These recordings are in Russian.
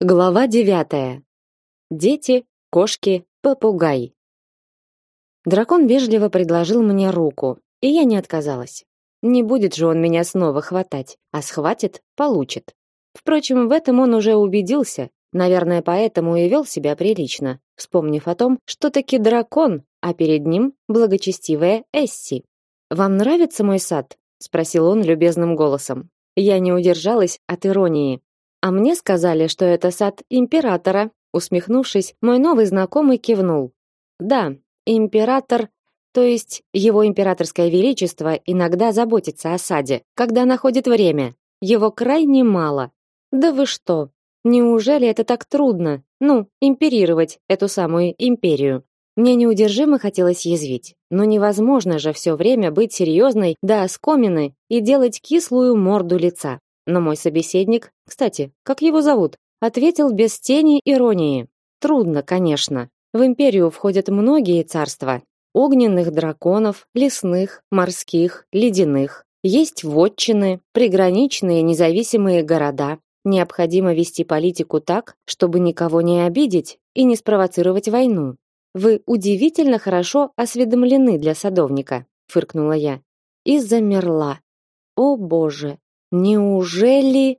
Глава девятая. Дети, кошки, попугай. Дракон вежливо предложил мне руку, и я не отказалась. Не будет же он меня снова хватать, а схватит получит. Впрочем, в этом он уже убедился, наверное, поэтому и вел себя прилично, вспомнив о том, что таки дракон, а перед ним благочестивая Эсси. Вам нравится мой сад? спросил он любезным голосом. Я не удержалась от иронии. А мне сказали, что это сад императора. Усмехнувшись, мой новый знакомый кивнул. Да, император, то есть его императорское величество иногда заботится о саде, когда находит время. Его крайне мало. Да вы что? Неужели это так трудно? Ну, империровать эту самую империю. Мне неудержимо хотелось язвить. Но невозможно же все время быть серьезной до оскомины и делать кислую морду лица. Но мой собеседник, кстати, как его зовут, ответил без тени иронии. Трудно, конечно. В империю входят многие царства: огненных драконов, лесных, морских, ледяных. Есть вотчины, приграничные независимые города. Необходимо вести политику так, чтобы никого не обидеть и не спровоцировать войну. Вы удивительно хорошо осведомлены для садовника, фыркнула я и замерла. О, боже, Неужели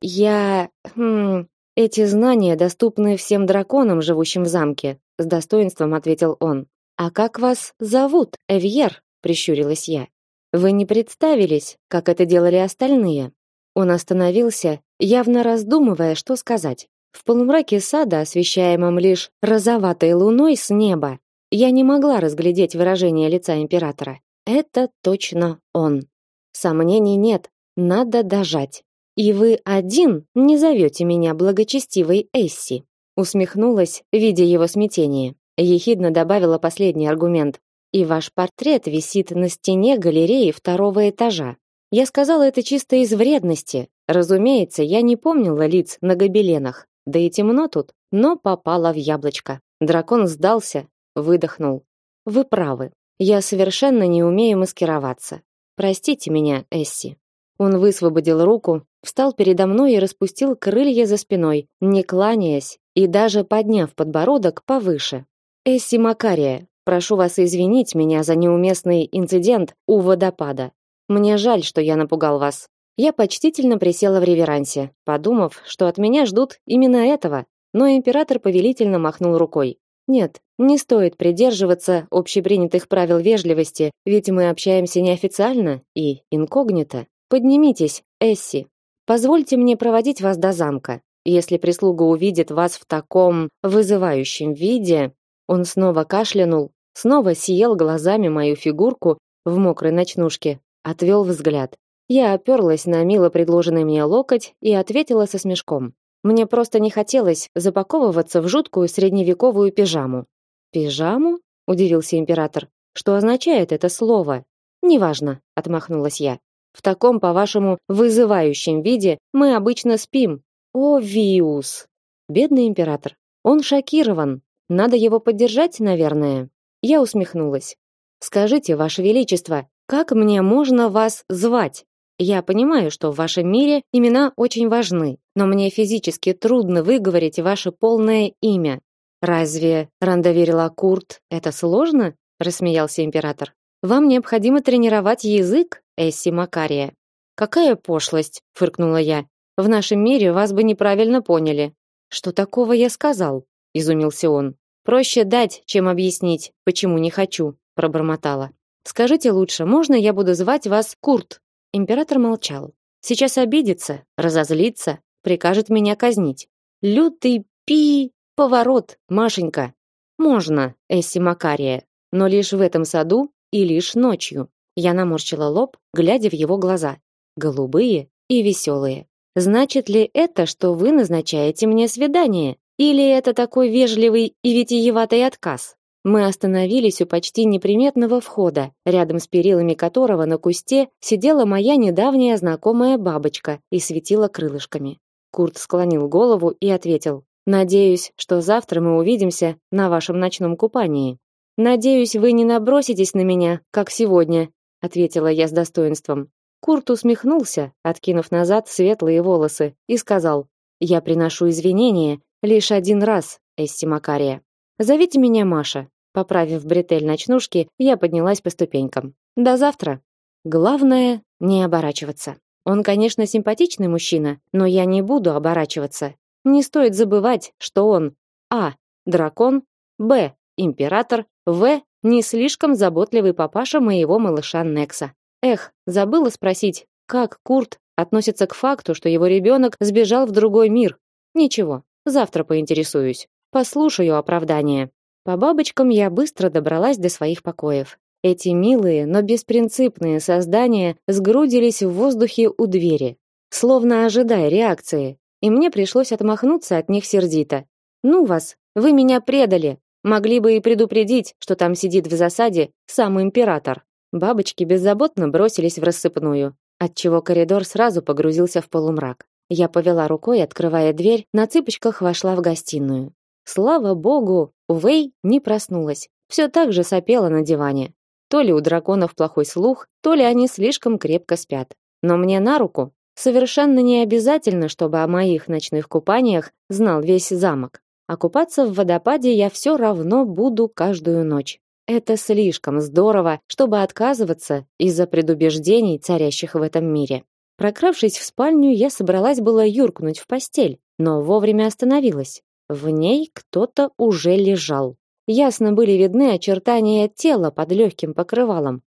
я хм, эти знания доступны всем драконам, живущим в замке, с достоинством ответил он. А как вас зовут, Эвьер? прищурилась я. Вы не представились, как это делали остальные. Он остановился, явно раздумывая, что сказать. В полумраке сада, освещаемом лишь розоватой луной с неба, я не могла разглядеть выражение лица императора. Это точно он. Сомнений нет, надо дожать. И вы один не зовете меня благочестивой Эсси. Усмехнулась, видя его смятение. Ехидно добавила последний аргумент. И ваш портрет висит на стене галереи второго этажа. Я сказала это чисто из вредности. Разумеется, я не помнила лиц на гобеленах. Да и темно тут, но попала в яблочко. Дракон сдался, выдохнул. Вы правы. Я совершенно не умею маскироваться. Простите меня, Эсси. Он высвободил руку, встал передо мной и распустил крылья за спиной, не кланяясь и даже подняв подбородок повыше. Эсси Макария, прошу вас извинить меня за неуместный инцидент у водопада. Мне жаль, что я напугал вас. Я почтительно присела в реверансе, подумав, что от меня ждут именно этого, но император повелительно махнул рукой. Нет, не стоит придерживаться общепринятых правил вежливости, ведь мы общаемся неофициально и инкогнито. Поднимитесь, Эсси. Позвольте мне проводить вас до замка. Если прислуга увидит вас в таком вызывающем виде, он снова кашлянул, снова съел глазами мою фигурку в мокрой ночнушке, отвел взгляд. Я оперлась на мило предложенный мне локоть и ответила со смешком. Мне просто не хотелось запаковываться в жуткую средневековую пижаму. Пижаму? удивился император. Что означает это слово? Неважно, отмахнулась я. В таком, по-вашему, вызывающем виде мы обычно спим. О, Виус! Бедный император. Он шокирован. Надо его поддержать, наверное. Я усмехнулась. Скажите, ваше величество, как мне можно вас звать? Я понимаю, что в вашем мире имена очень важны, но мне физически трудно выговорить ваше полное имя. Разве Рандоверила Курт это сложно? рассмеялся император. Вам необходимо тренировать язык, Эсси Макария. Какая пошлость, фыркнула я. В нашем мире вас бы неправильно поняли. Что такого я сказал? изумился он. Проще дать, чем объяснить, почему не хочу, пробормотала. Скажите лучше, можно я буду звать вас Курт? Император молчал. Сейчас обидится, разозлится, прикажет меня казнить. Лютый пи поворот, Машенька. Можно, Эсси Макария, но лишь в этом саду и лишь ночью. Я наморщила лоб, глядя в его глаза, голубые и веселые. Значит ли это, что вы назначаете мне свидание, или это такой вежливый и витиеватый отказ? Мы остановились у почти неприметного входа, рядом с перилами которого на кусте сидела моя недавняя знакомая бабочка и светила крылышками. Курт склонил голову и ответил: "Надеюсь, что завтра мы увидимся на вашем ночном купании". Надеюсь, вы не наброситесь на меня, как сегодня, ответила я с достоинством. Курт усмехнулся, откинув назад светлые волосы, и сказал: Я приношу извинения лишь один раз, Эсси Макария. Зовите меня Маша. Поправив бретель ночнушки, я поднялась по ступенькам. До завтра. Главное не оборачиваться. Он, конечно, симпатичный мужчина, но я не буду оборачиваться. Не стоит забывать, что он а. дракон, б. император, в. не слишком заботливый папаша моего малыша Некса. Эх, забыла спросить, как Курт относится к факту, что его ребенок сбежал в другой мир. Ничего, завтра поинтересуюсь. Послушаю оправдание. По бабочкам я быстро добралась до своих покоев. Эти милые, но беспринципные создания сгрудились в воздухе у двери, словно ожидая реакции, и мне пришлось отмахнуться от них сердито. «Ну вас, вы меня предали! Могли бы и предупредить, что там сидит в засаде сам император». Бабочки беззаботно бросились в рассыпную, отчего коридор сразу погрузился в полумрак. Я повела рукой, открывая дверь, на цыпочках вошла в гостиную. Слава богу, Вэй не проснулась. Все так же сопела на диване. То ли у драконов плохой слух, то ли они слишком крепко спят. Но мне на руку. Совершенно не обязательно, чтобы о моих ночных купаниях знал весь замок. А купаться в водопаде я все равно буду каждую ночь. Это слишком здорово, чтобы отказываться из-за предубеждений, царящих в этом мире. Прокравшись в спальню, я собралась было юркнуть в постель, но вовремя остановилась. В ней кто-то уже лежал. Ясно были видны очертания тела под легким покрывалом.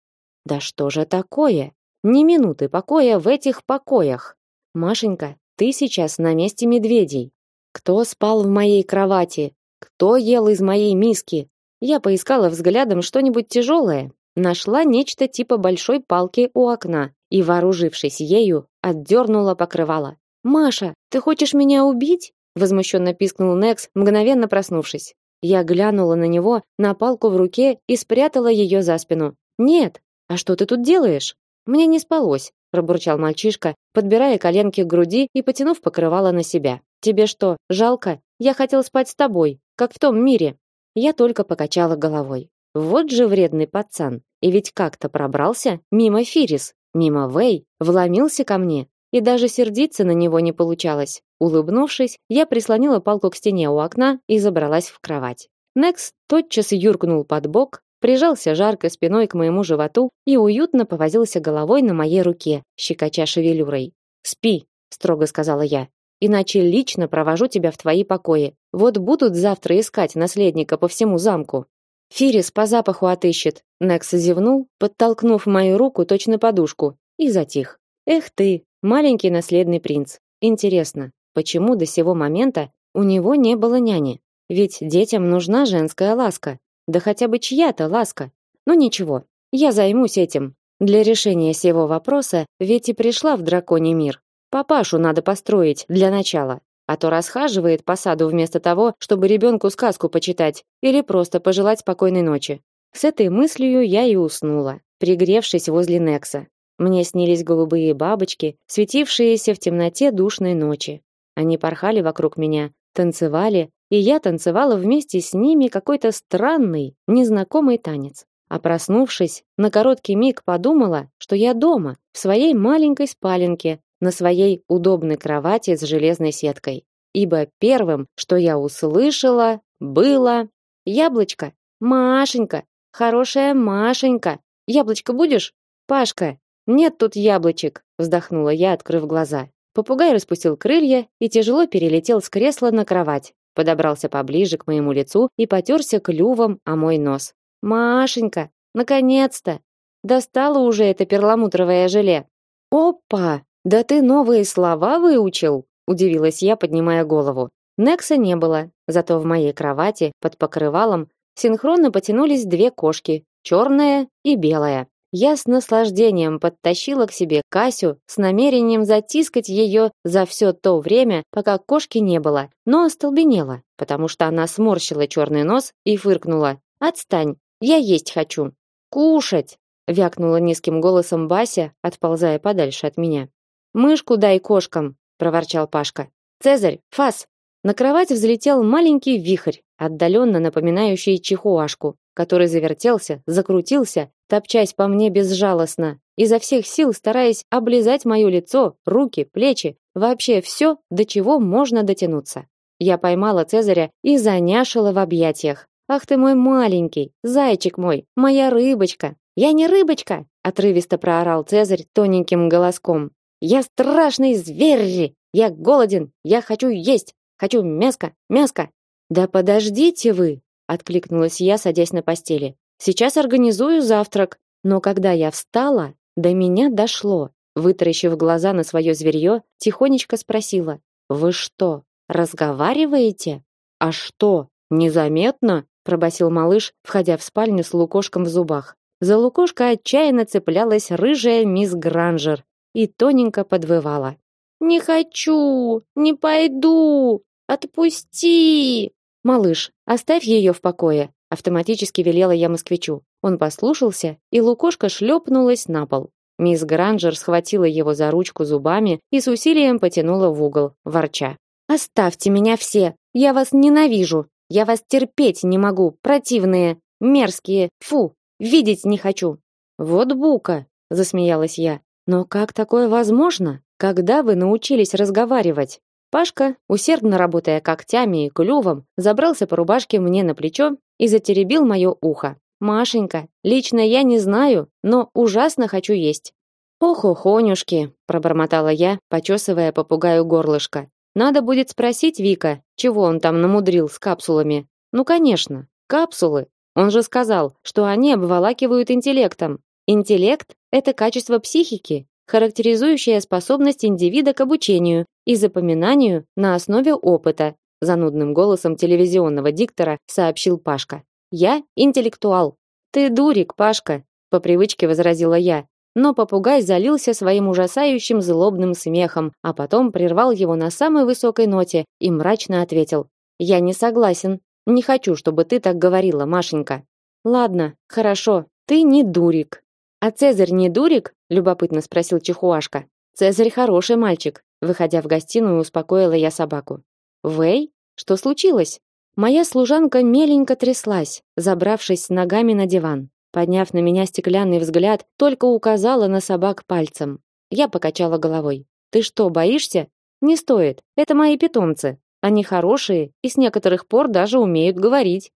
Да что же такое? Ни минуты покоя в этих покоях. Машенька, ты сейчас на месте медведей. Кто спал в моей кровати? Кто ел из моей миски? Я поискала взглядом что-нибудь тяжелое, нашла нечто типа большой палки у окна и, вооружившись ею, отдернула покрывало. Маша, ты хочешь меня убить? возмущенно пискнул Некс, мгновенно проснувшись. Я глянула на него, на палку в руке и спрятала ее за спину. Нет. А что ты тут делаешь? Мне не спалось, пробурчал мальчишка, подбирая коленки к груди и потянув покрывало на себя. Тебе что, жалко? Я хотел спать с тобой, как в том мире. Я только покачала головой. Вот же вредный пацан. И ведь как-то пробрался мимо Фирис, мимо Вэй, вломился ко мне, и даже сердиться на него не получалось. Улыбнувшись, я прислонила палку к стене у окна и забралась в кровать. Некс тотчас юркнул под бок, прижался жарко спиной к моему животу и уютно повозился головой на моей руке, щекоча шевелюрой. «Спи», — строго сказала я, «иначе лично провожу тебя в твои покои. Вот будут завтра искать наследника по всему замку». Фирис по запаху отыщет. Некс зевнул, подтолкнув мою руку точно подушку, и затих. Эх ты, маленький наследный принц. Интересно, почему до сего момента у него не было няни? Ведь детям нужна женская ласка, да хотя бы чья-то ласка. Ну ничего, я займусь этим. Для решения сего вопроса ведь и пришла в драконий мир. Папашу надо построить для начала, а то расхаживает по саду вместо того, чтобы ребенку сказку почитать или просто пожелать спокойной ночи. С этой мыслью я и уснула, пригревшись возле Некса. Мне снились голубые бабочки, светившиеся в темноте душной ночи. Они порхали вокруг меня, танцевали, и я танцевала вместе с ними какой-то странный, незнакомый танец. А проснувшись, на короткий миг подумала, что я дома, в своей маленькой спаленке, на своей удобной кровати с железной сеткой. Ибо первым, что я услышала, было яблочко. Машенька, хорошая Машенька. Яблочко будешь? Пашка, нет тут яблочек, вздохнула я, открыв глаза. Попугай распустил крылья и тяжело перелетел с кресла на кровать, подобрался поближе к моему лицу и потёрся клювом о мой нос. Машенька, наконец-то. Достало уже это перламутровое желе. Опа, да ты новые слова выучил, удивилась я, поднимая голову. Некса не было, зато в моей кровати под покрывалом синхронно потянулись две кошки, черная и белая. Я с наслаждением подтащила к себе Касю с намерением затискать ее за все то время, пока кошки не было, но остолбенела, потому что она сморщила черный нос и фыркнула. «Отстань, я есть хочу». «Кушать!» — вякнула низким голосом Бася, отползая подальше от меня. «Мышку дай кошкам!» — проворчал Пашка. «Цезарь, фас!» На кровать взлетел маленький вихрь, отдаленно напоминающий чихуашку. который завертелся, закрутился, топчась по мне безжалостно, изо всех сил стараясь облизать мое лицо, руки, плечи, вообще все, до чего можно дотянуться. Я поймала Цезаря и заняшила в объятиях. Ах ты мой маленький, зайчик мой, моя рыбочка. Я не рыбочка, отрывисто проорал Цезарь тоненьким голоском. Я страшный зверь. Я голоден, я хочу есть, хочу мяска, мяска. Да подождите вы, откликнулась я, садясь на постели. Сейчас организую завтрак. Но когда я встала, до меня дошло. Вытаращив глаза на свое зверье, тихонечко спросила: "Вы что, разговариваете?" "А что, незаметно?" пробасил малыш, входя в спальню с лукошком в зубах. За лукошко отчаянно цеплялась рыжая мисс Гранжер и тоненько подвывала. Не хочу, не пойду. Отпусти. Малыш, оставь ее в покое, автоматически велела я москвичу. Он послушался, и лукошка шлепнулась на пол. Мисс Гранжер схватила его за ручку зубами и с усилием потянула в угол, ворча: "Оставьте меня все. Я вас ненавижу. Я вас терпеть не могу, противные, мерзкие. Фу, видеть не хочу". Вот бука, засмеялась я. Но как такое возможно? Когда вы научились разговаривать? Пашка, усердно работая когтями и клювом, забрался по рубашке мне на плечо и затеребил мое ухо. Машенька, лично я не знаю, но ужасно хочу есть. Ох, охонюшки, пробормотала я, почесывая попугаю горлышко. Надо будет спросить Вика, чего он там намудрил с капсулами. Ну, конечно, капсулы. Он же сказал, что они обволакивают интеллектом. Интеллект это качество психики, характеризующая способность индивида к обучению и запоминанию на основе опыта, занудным голосом телевизионного диктора сообщил Пашка. Я интеллектуал. Ты дурик, Пашка, по привычке возразила я, но попугай залился своим ужасающим злобным смехом, а потом прервал его на самой высокой ноте и мрачно ответил: "Я не согласен. Не хочу, чтобы ты так говорила, Машенька". Ладно, хорошо. Ты не дурик. А Цезарь не дурик? любопытно спросил Чихуашка. Цезарь хороший мальчик. Выходя в гостиную, успокоила я собаку. Вэй, что случилось? Моя служанка меленько тряслась, забравшись ногами на диван. Подняв на меня стеклянный взгляд, только указала на собак пальцем. Я покачала головой. Ты что, боишься? Не стоит. Это мои питомцы. Они хорошие и с некоторых пор даже умеют говорить.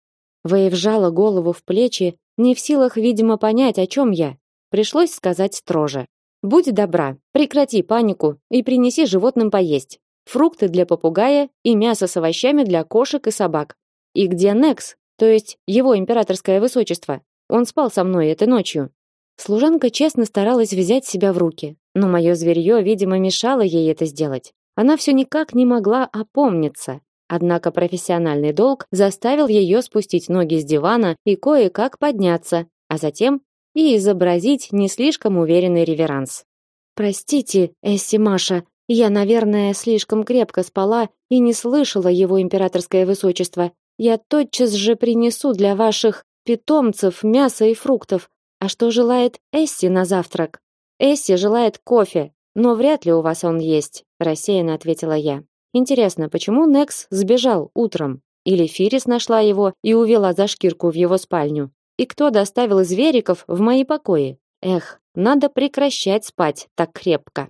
Вэй вжала голову в плечи, не в силах, видимо, понять, о чем я. Пришлось сказать строже. Будь добра, прекрати панику и принеси животным поесть. Фрукты для попугая и мясо с овощами для кошек и собак. И где Некс, то есть его императорское высочество? Он спал со мной этой ночью. Служанка честно старалась взять себя в руки, но мое зверье, видимо, мешало ей это сделать. Она все никак не могла опомниться. Однако профессиональный долг заставил ее спустить ноги с дивана и кое-как подняться, а затем и изобразить не слишком уверенный реверанс. Простите, Эсси Маша, я, наверное, слишком крепко спала и не слышала его императорское высочество. Я тотчас же принесу для ваших питомцев мясо и фруктов. А что желает Эсси на завтрак? Эсси желает кофе, но вряд ли у вас он есть, рассеянно ответила я. Интересно, почему Некс сбежал утром? Или Фирис нашла его и увела за шкирку в его спальню? И кто доставил звериков в мои покои? Эх, надо прекращать спать так крепко.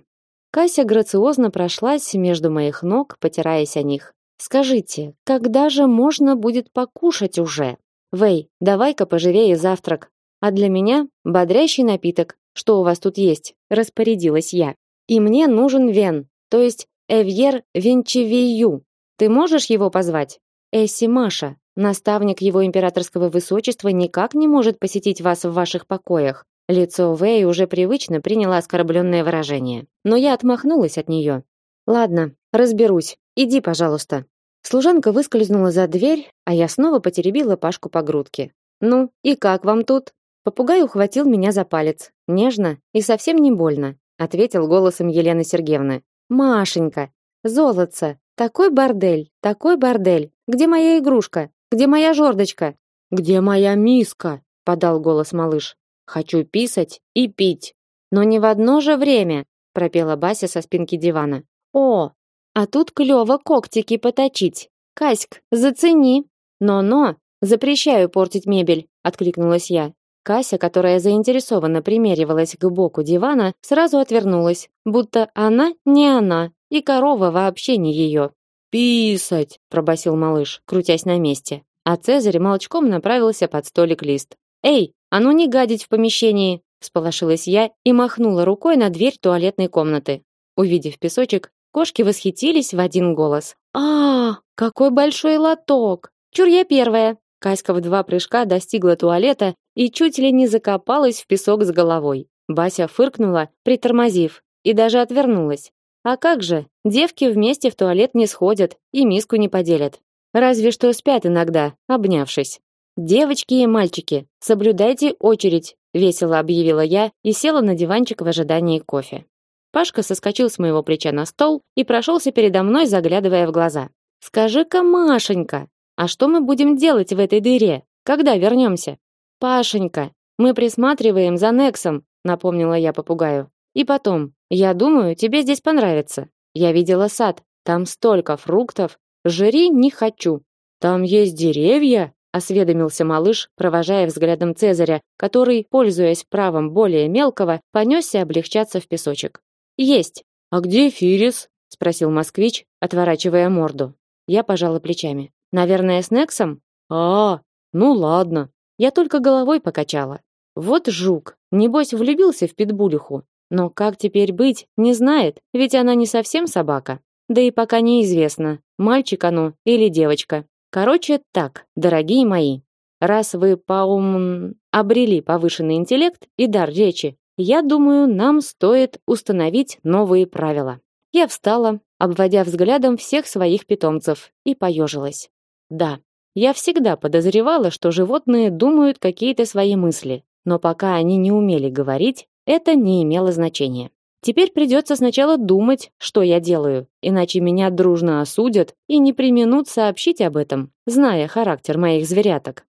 Кася грациозно прошлась между моих ног, потираясь о них. Скажите, когда же можно будет покушать уже? Вэй, давай-ка поживее завтрак. А для меня бодрящий напиток. Что у вас тут есть? распорядилась я. И мне нужен вен, то есть Эвьер Венчевию. Ты можешь его позвать? Эсси Маша, Наставник его императорского высочества никак не может посетить вас в ваших покоях. Лицо Вэй уже привычно приняло оскорбленное выражение. Но я отмахнулась от нее. Ладно, разберусь. Иди, пожалуйста. Служанка выскользнула за дверь, а я снова потеребила Пашку по грудке. Ну, и как вам тут? Попугай ухватил меня за палец, нежно и совсем не больно, ответил голосом Елены Сергеевны. Машенька, золотце, такой бордель, такой бордель. Где моя игрушка? Где моя жердочка? Где моя миска? подал голос малыш. Хочу писать и пить, но не в одно же время, пропела Бася со спинки дивана. О, а тут клёво когтики поточить. Каськ, зацени. Но-но, Запрещаю портить мебель, откликнулась я. Кася, которая заинтересованно примеривалась к боку дивана, сразу отвернулась, будто она не она, и корова вообще не ее. «Писать!» – пробасил малыш, крутясь на месте. А Цезарь молчком направился под столик лист. «Эй, а ну не гадить в помещении!» – всполошилась я и махнула рукой на дверь туалетной комнаты. Увидев песочек, кошки восхитились в один голос. «А, какой большой лоток! Чур я первая!» Каська в два прыжка достигла туалета и чуть ли не закопалась в песок с головой. Бася фыркнула, притормозив, и даже отвернулась. А как же, девки вместе в туалет не сходят и миску не поделят. Разве что спят иногда, обнявшись. Девочки и мальчики, соблюдайте очередь, весело объявила я и села на диванчик в ожидании кофе. Пашка соскочил с моего плеча на стол и прошелся передо мной, заглядывая в глаза. Скажи-ка, Машенька, а что мы будем делать в этой дыре? Когда вернемся? Пашенька, мы присматриваем за Нексом, напомнила я попугаю. И потом, я думаю, тебе здесь понравится. Я видела сад, там столько фруктов. Жри не хочу. Там есть деревья, осведомился малыш, провожая взглядом Цезаря, который, пользуясь правом более мелкого, понесся облегчаться в песочек. Есть. А где Фирис? спросил москвич, отворачивая морду. Я пожала плечами. Наверное, с Нексом? А, ну ладно. Я только головой покачала. Вот жук, небось влюбился в питбулиху. Но как теперь быть, не знает, ведь она не совсем собака. Да и пока неизвестно, мальчик оно или девочка. Короче, так, дорогие мои. Раз вы поум обрели повышенный интеллект и дар речи, я думаю, нам стоит установить новые правила. Я встала, обводя взглядом всех своих питомцев, и поежилась. Да, я всегда подозревала, что животные думают какие-то свои мысли, но пока они не умели говорить, это не имело значения. Теперь придется сначала думать, что я делаю, иначе меня дружно осудят и не применут сообщить об этом, зная характер моих зверяток.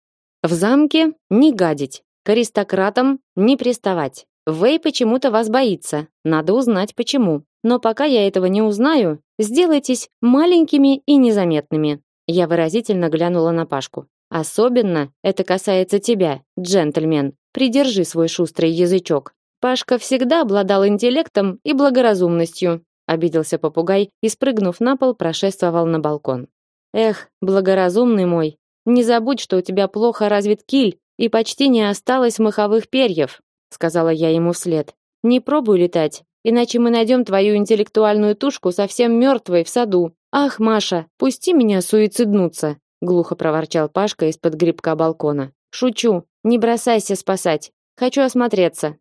В замке не гадить, к аристократам не приставать. Вэй почему-то вас боится, надо узнать почему. Но пока я этого не узнаю, сделайтесь маленькими и незаметными. Я выразительно глянула на Пашку. Особенно это касается тебя, джентльмен. Придержи свой шустрый язычок. Пашка всегда обладал интеллектом и благоразумностью, обиделся попугай и спрыгнув на пол, прошествовал на балкон. Эх, благоразумный мой, не забудь, что у тебя плохо развит киль и почти не осталось маховых перьев, сказала я ему вслед. Не пробуй летать, иначе мы найдем твою интеллектуальную тушку совсем мертвой в саду. Ах, Маша, пусти меня суициднуться, глухо проворчал Пашка из-под грибка балкона. Шучу, не бросайся спасать. Хочу осмотреться.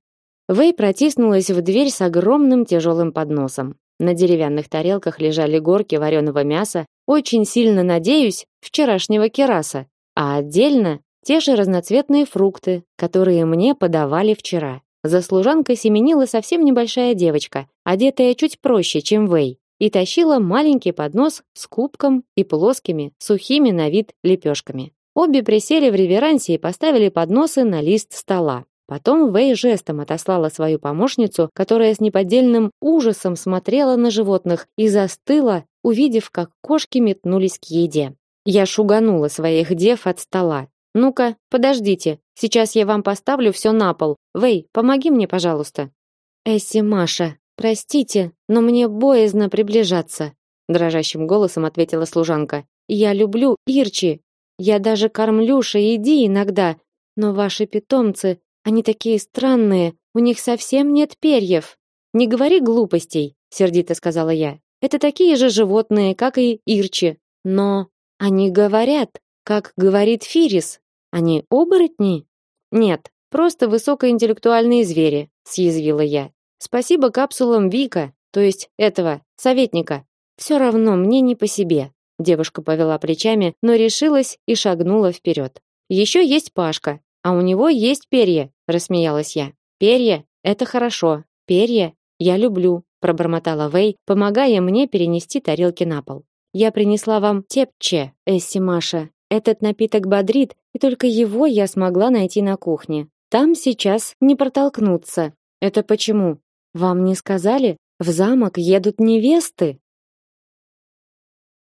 Вэй протиснулась в дверь с огромным тяжелым подносом. На деревянных тарелках лежали горки вареного мяса, очень сильно надеюсь, вчерашнего кераса, а отдельно те же разноцветные фрукты, которые мне подавали вчера. За служанкой семенила совсем небольшая девочка, одетая чуть проще, чем Вэй, и тащила маленький поднос с кубком и плоскими, сухими на вид лепешками. Обе присели в реверансе и поставили подносы на лист стола. Потом Вэй жестом отослала свою помощницу, которая с неподдельным ужасом смотрела на животных и застыла, увидев, как кошки метнулись к еде. Я шуганула своих дев от стола. Ну-ка, подождите. Сейчас я вам поставлю все на пол. Вэй, помоги мне, пожалуйста. Эсси, Маша, простите, но мне боязно приближаться, дрожащим голосом ответила служанка. Я люблю Ирчи. Я даже кормлю Шаиди иногда, но ваши питомцы они такие странные, у них совсем нет перьев. Не говори глупостей, сердито сказала я. Это такие же животные, как и ирчи, но они говорят, как говорит Фирис. Они оборотни? Нет, просто высокоинтеллектуальные звери, съязвила я. Спасибо капсулам Вика, то есть этого советника. Все равно мне не по себе. Девушка повела плечами, но решилась и шагнула вперед. Еще есть Пашка, а у него есть перья, рассмеялась я. Перья это хорошо. Перья я люблю, пробормотала Вэй, помогая мне перенести тарелки на пол. Я принесла вам тепче, Эсси Маша. Этот напиток бодрит, и только его я смогла найти на кухне. Там сейчас не протолкнуться. Это почему? Вам не сказали? В замок едут невесты.